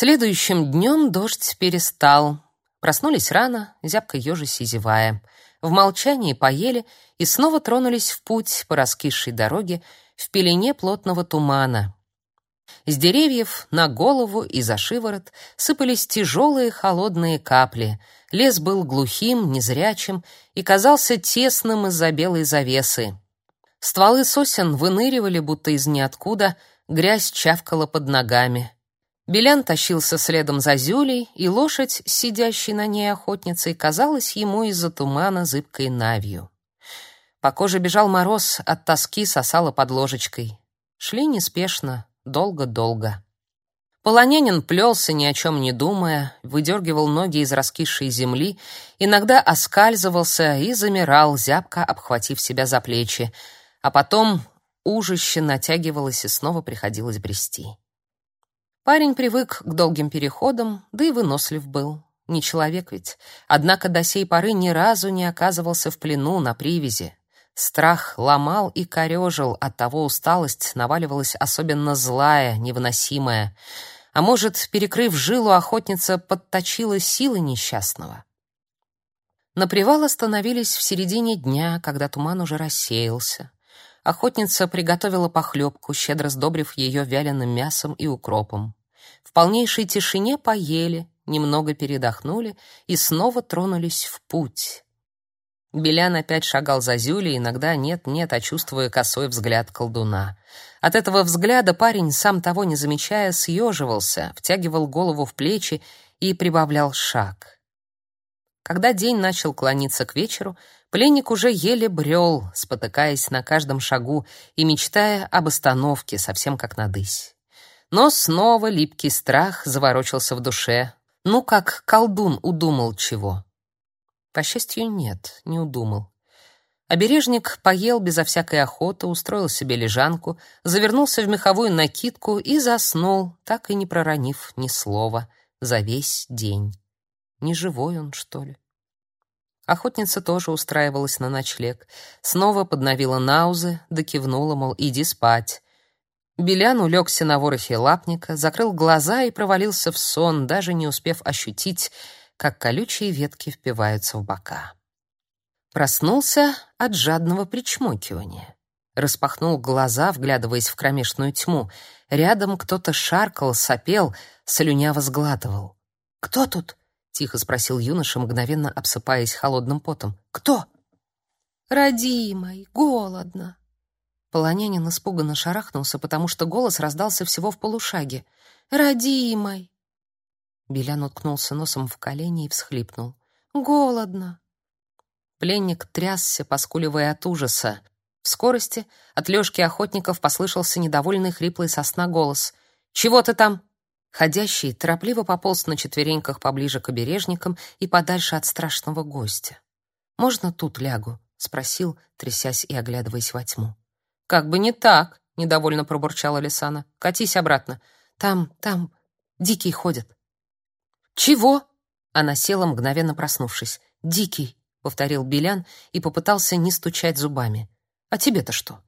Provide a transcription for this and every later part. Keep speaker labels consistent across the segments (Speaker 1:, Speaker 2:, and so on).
Speaker 1: Следующим днем дождь перестал. Проснулись рано, зябко ежась и зевая. В молчании поели и снова тронулись в путь по раскисшей дороге в пелене плотного тумана. С деревьев на голову и за шиворот сыпались тяжелые холодные капли. Лес был глухим, незрячим и казался тесным из-за белой завесы. Стволы сосен выныривали будто из ниоткуда, грязь чавкала под ногами. Белян тащился следом за Зюлей, и лошадь, сидящей на ней охотницей, казалась ему из-за тумана зыбкой навью. По коже бежал мороз, от тоски сосала под ложечкой. Шли неспешно, долго-долго. Полонянин плелся, ни о чем не думая, выдергивал ноги из раскисшей земли, иногда оскальзывался и замирал, зябко обхватив себя за плечи, а потом ужище натягивалось и снова приходилось брести. Парень привык к долгим переходам, да и вынослив был. Не человек ведь. Однако до сей поры ни разу не оказывался в плену на привязи. Страх ломал и корежил, оттого усталость наваливалась особенно злая, невыносимая. А может, перекрыв жилу, охотница подточила силы несчастного. На привал остановились в середине дня, когда туман уже рассеялся. Охотница приготовила похлебку, щедро сдобрив ее вяленым мясом и укропом. В полнейшей тишине поели, немного передохнули и снова тронулись в путь. Белян опять шагал за Зюлей, иногда нет-нет, а чувствуя косой взгляд колдуна. От этого взгляда парень, сам того не замечая, съеживался, втягивал голову в плечи и прибавлял шаг. Когда день начал клониться к вечеру, пленник уже еле брел, спотыкаясь на каждом шагу и мечтая об остановке, совсем как надысь. Но снова липкий страх заворочился в душе. Ну, как колдун удумал чего. По счастью, нет, не удумал. Обережник поел безо всякой охоты, устроил себе лежанку, завернулся в меховую накидку и заснул, так и не проронив ни слова за весь день. Не живой он, что ли? Охотница тоже устраивалась на ночлег. Снова подновила наузы, да кивнула, мол, иди спать. Белян улегся на ворохе лапника, закрыл глаза и провалился в сон, даже не успев ощутить, как колючие ветки впиваются в бока. Проснулся от жадного причмокивания. Распахнул глаза, вглядываясь в кромешную тьму. Рядом кто-то шаркал, сопел, слюняво сглатывал. «Кто тут?» — тихо спросил юноша, мгновенно обсыпаясь холодным потом. «Кто?»
Speaker 2: «Родимой, голодно»,
Speaker 1: Полонянин испуганно шарахнулся, потому что голос раздался всего в полушаге.
Speaker 2: «Родимой!»
Speaker 1: Белян уткнулся носом в колени и всхлипнул.
Speaker 2: «Голодно!»
Speaker 1: Пленник трясся, поскуливая от ужаса. В скорости от Лёшки охотников послышался недовольный хриплый сосна голос. «Чего ты там?» Ходящий торопливо пополз на четвереньках поближе к обережникам и подальше от страшного гостя. «Можно тут лягу?» — спросил, трясясь и оглядываясь во тьму.
Speaker 2: Как бы не так, недовольно пробурчала Лисана. Катись обратно. Там, там дикий ходит.
Speaker 1: Чего? Она села, мгновенно проснувшись. Дикий, повторил Белян и попытался не стучать зубами. А тебе-то что?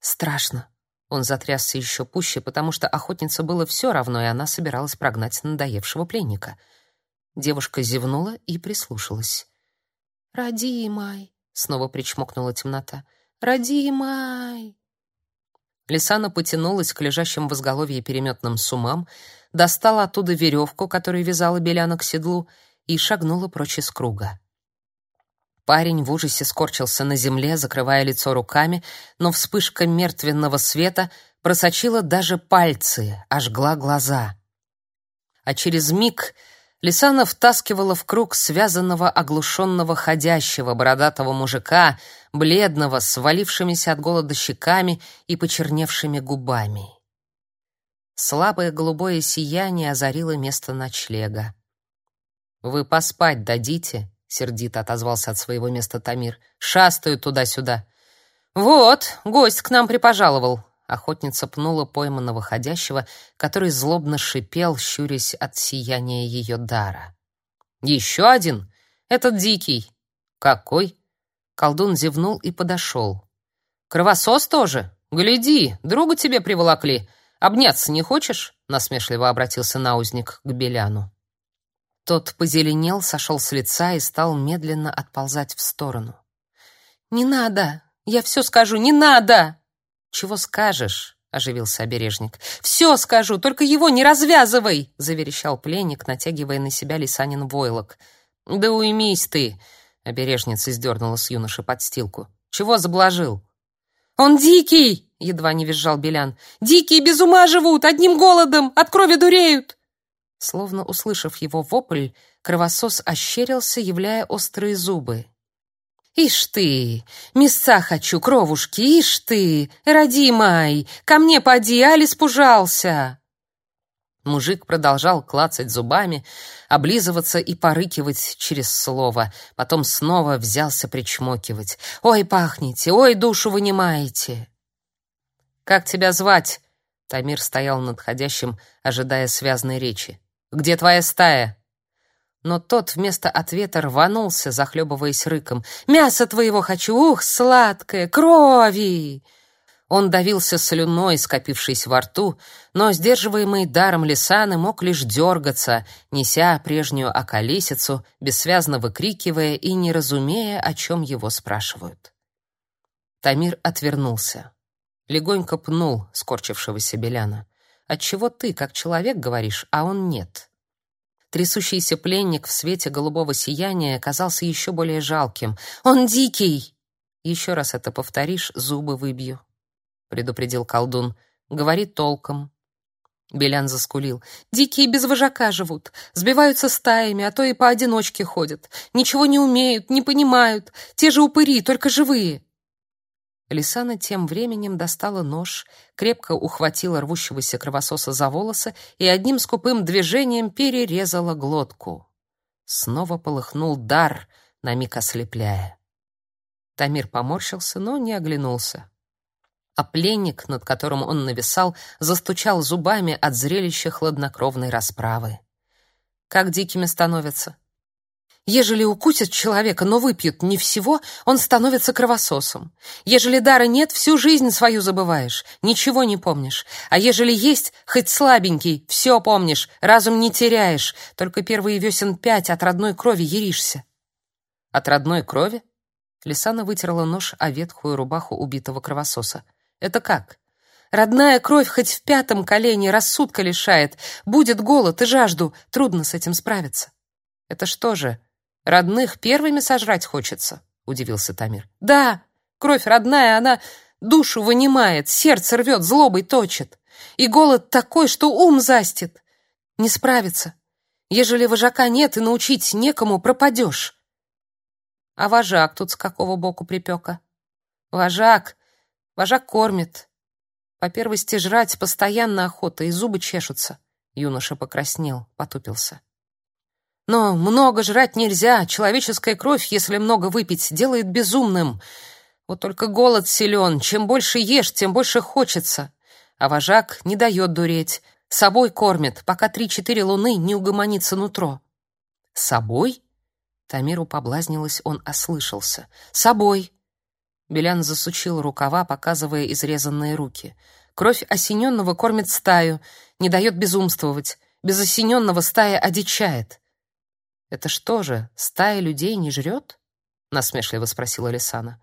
Speaker 1: Страшно. Он затрясся еще пуще, потому что охотнице было все равно, и она собиралась прогнать надоевшего пленника. Девушка зевнула и прислушалась.
Speaker 2: «Родимай!»
Speaker 1: — снова причмокнула темнота.
Speaker 2: Родимай!»
Speaker 1: Лисана потянулась к лежащим в изголовье переметным сумам, достала оттуда веревку, которой вязала Беляна к седлу, и шагнула прочь из круга. Парень в ужасе скорчился на земле, закрывая лицо руками, но вспышка мертвенного света просочила даже пальцы, ожгла глаза. А через миг Лисана втаскивала в круг связанного, оглушенного ходящего бородатого мужика, бледного, с свалившимися от голода щеками и почерневшими губами. Слабое голубое сияние озарило место ночлега. «Вы поспать дадите?» — сердито отозвался от своего места Тамир. «Шастают туда-сюда». «Вот, гость к нам припожаловал», Охотница пнула пойманного ходящего, который злобно шипел, щурясь от сияния ее дара. «Еще один? Этот дикий». «Какой?» Колдун зевнул и подошел. «Кровосос тоже? Гляди, друга тебе приволокли.
Speaker 2: Обняться не хочешь? насмешливо обратился наузник к Беляну. Тот позеленел, сошел с лица и стал медленно отползать в сторону. Не надо, я все скажу, не надо. Чего скажешь? оживился обережник. «Все скажу, только его не развязывай, заверещал пленник, натягивая на себя лисанин войлок. Да уймись ты, обережница сдернула с юноши подстилку. Чего заблажил? Он дикий, едва не визжал Белян. Дикие без ума живут, одним голодом, от крови дуреют. Словно услышав его вопль, кровосос ощерился, являя острые зубы. «Ишь ты! Мяса хочу, кровушки, ишь ты! Родимай! Ко мне поди, Алис пужался!» Мужик продолжал клацать зубами, облизываться и порыкивать через слово, потом снова взялся причмокивать. «Ой, пахнете! Ой, душу вынимаете!» «Как тебя звать?» Тамир стоял над ходящим, ожидая связной речи. «Где твоя стая?» Но тот вместо ответа рванулся, захлебываясь рыком. «Мясо твоего хочу! Ух, сладкое! Крови!» Он давился слюной, скопившейся во рту, но, сдерживаемый даром Лисаны, мог лишь дергаться, неся прежнюю околесицу, бессвязно выкрикивая и не разумея, о чем его спрашивают. Тамир отвернулся. Легонько пнул скорчившегося Беляна. «Отчего ты, как человек, говоришь, а он нет?» Трясущийся пленник в свете голубого сияния казался еще более жалким. «Он дикий!» «Еще раз это повторишь, зубы выбью», — предупредил колдун. «Говори толком». Белян заскулил. «Дикие без вожака живут, сбиваются стаями, а то и поодиночке ходят. Ничего не умеют, не понимают. Те же упыри, только живые». Лисана тем временем достала нож, крепко ухватила рвущегося кровососа за волосы и одним скупым движением перерезала глотку. Снова полыхнул дар, на миг ослепляя. Тамир поморщился, но не оглянулся а пленник, над которым он нависал, застучал зубами от зрелища хладнокровной расправы. Как дикими становятся? Ежели укусят человека, но выпьют не всего, он становится кровососом. Ежели дара нет, всю жизнь свою забываешь, ничего не помнишь. А ежели есть, хоть слабенький, все помнишь, разум не теряешь, только первые весен пять от родной крови еришься. От родной крови? Лисана вытерла нож о ветхую рубаху убитого кровососа. Это как? Родная кровь хоть в пятом колене рассудка лишает, будет голод и жажду, трудно с этим справиться. Это что же, родных первыми сожрать хочется? удивился Тамир. Да, кровь родная, она душу вынимает, сердце рвет, злобой точит. И голод такой, что ум застит. Не справится. Ежели вожака нет и научить некому, пропадешь. А вожак тут с какого боку припека? Вожак Вожак кормит. По первости жрать постоянно охота, и зубы чешутся. Юноша покраснел, потупился. Но много жрать нельзя. Человеческая кровь, если много выпить, делает безумным. Вот только голод силен. Чем больше ешь, тем больше хочется. А вожак не дает дуреть. Собой кормит, пока три-четыре луны не угомонится нутро. Собой? Тамиру поблазнилось, он ослышался. Собой. Белян засучил рукава, показывая изрезанные руки. Кровь осененного кормит стаю, не дает безумствовать. Без осененного стая одичает. Это что же, стая людей не жрет? насмешливо спросила Лисана.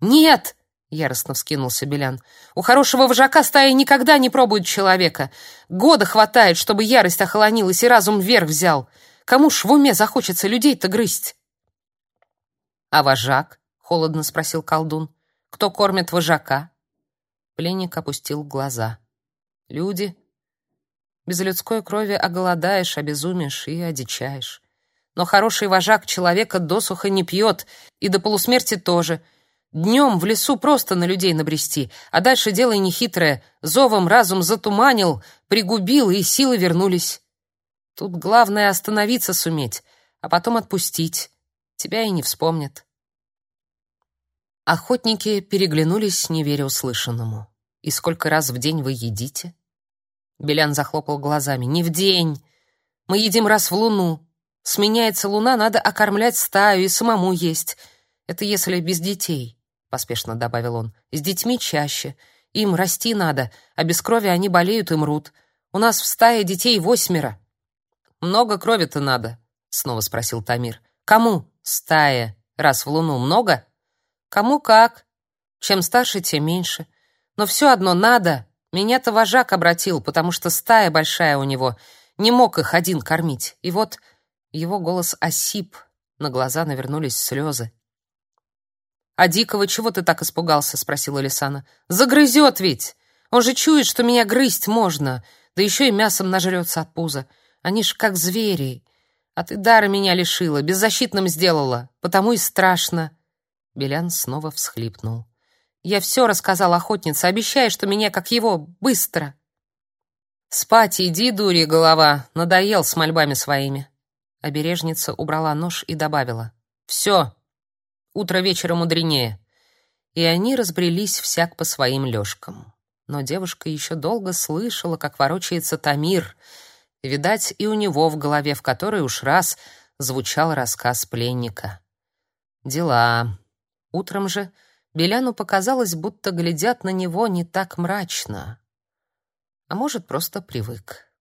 Speaker 2: Нет, яростно вскинулся Белян. У хорошего вожака стая никогда не пробует человека. Года хватает, чтобы ярость охолонилась и разум вверх взял. Кому ж в уме захочется людей-то грызть? А вожак? холодно спросил колдун. Кто кормит вожака? Пленник опустил глаза. Люди. Без людской крови оголодаешь, обезумишь и одичаешь. Но хороший вожак человека досуха не пьет, и до полусмерти тоже. Днем в лесу просто на людей набрести, а дальше дело нехитрое. Зовом разум затуманил, пригубил, и силы вернулись. Тут главное остановиться суметь, а потом отпустить. Тебя и не вспомнят. Охотники переглянулись, не веря услышанному. «И сколько раз в день вы едите?» Белян захлопал глазами. «Не в день! Мы едим раз в луну. Сменяется луна, надо окормлять стаю и самому есть. Это если без детей», — поспешно добавил он. «С детьми чаще. Им расти надо, а без крови они болеют и мрут. У нас в стае детей восьмеро.
Speaker 1: Много крови-то надо, снова спросил Тамир.
Speaker 2: Кому?
Speaker 1: Стае. Раз в луну много?
Speaker 2: Кому как. Чем старше, тем меньше. Но все одно надо. Меня-то вожак обратил, потому что стая большая у него. Не мог их один кормить. И вот его голос осип, на глаза навернулись слезы. «А Дикого чего ты так испугался?» — спросила Лисана. «Загрызет ведь! Он же чует, что меня грызть можно, да еще и мясом нажрется от пуза. Они ж как звери. А ты дара меня лишила, беззащитным сделала, потому и страшно». Белян снова всхлипнул. «Я все рассказал охотнице, обещай, что меня, как его, быстро!» «Спать иди, дури голова, надоел с мольбами своими». Обережница убрала нож и добавила. «Все, Утро вечера мудренее. И они разбрелись всяк по своим лёжкам. Но девушка еще долго слышала, как ворочается Тамир. Видать, и у него в голове в которой уж раз звучал рассказ пленника. Дела. Утром же Беляну показалось, будто глядят на него не так мрачно. А может, просто привык.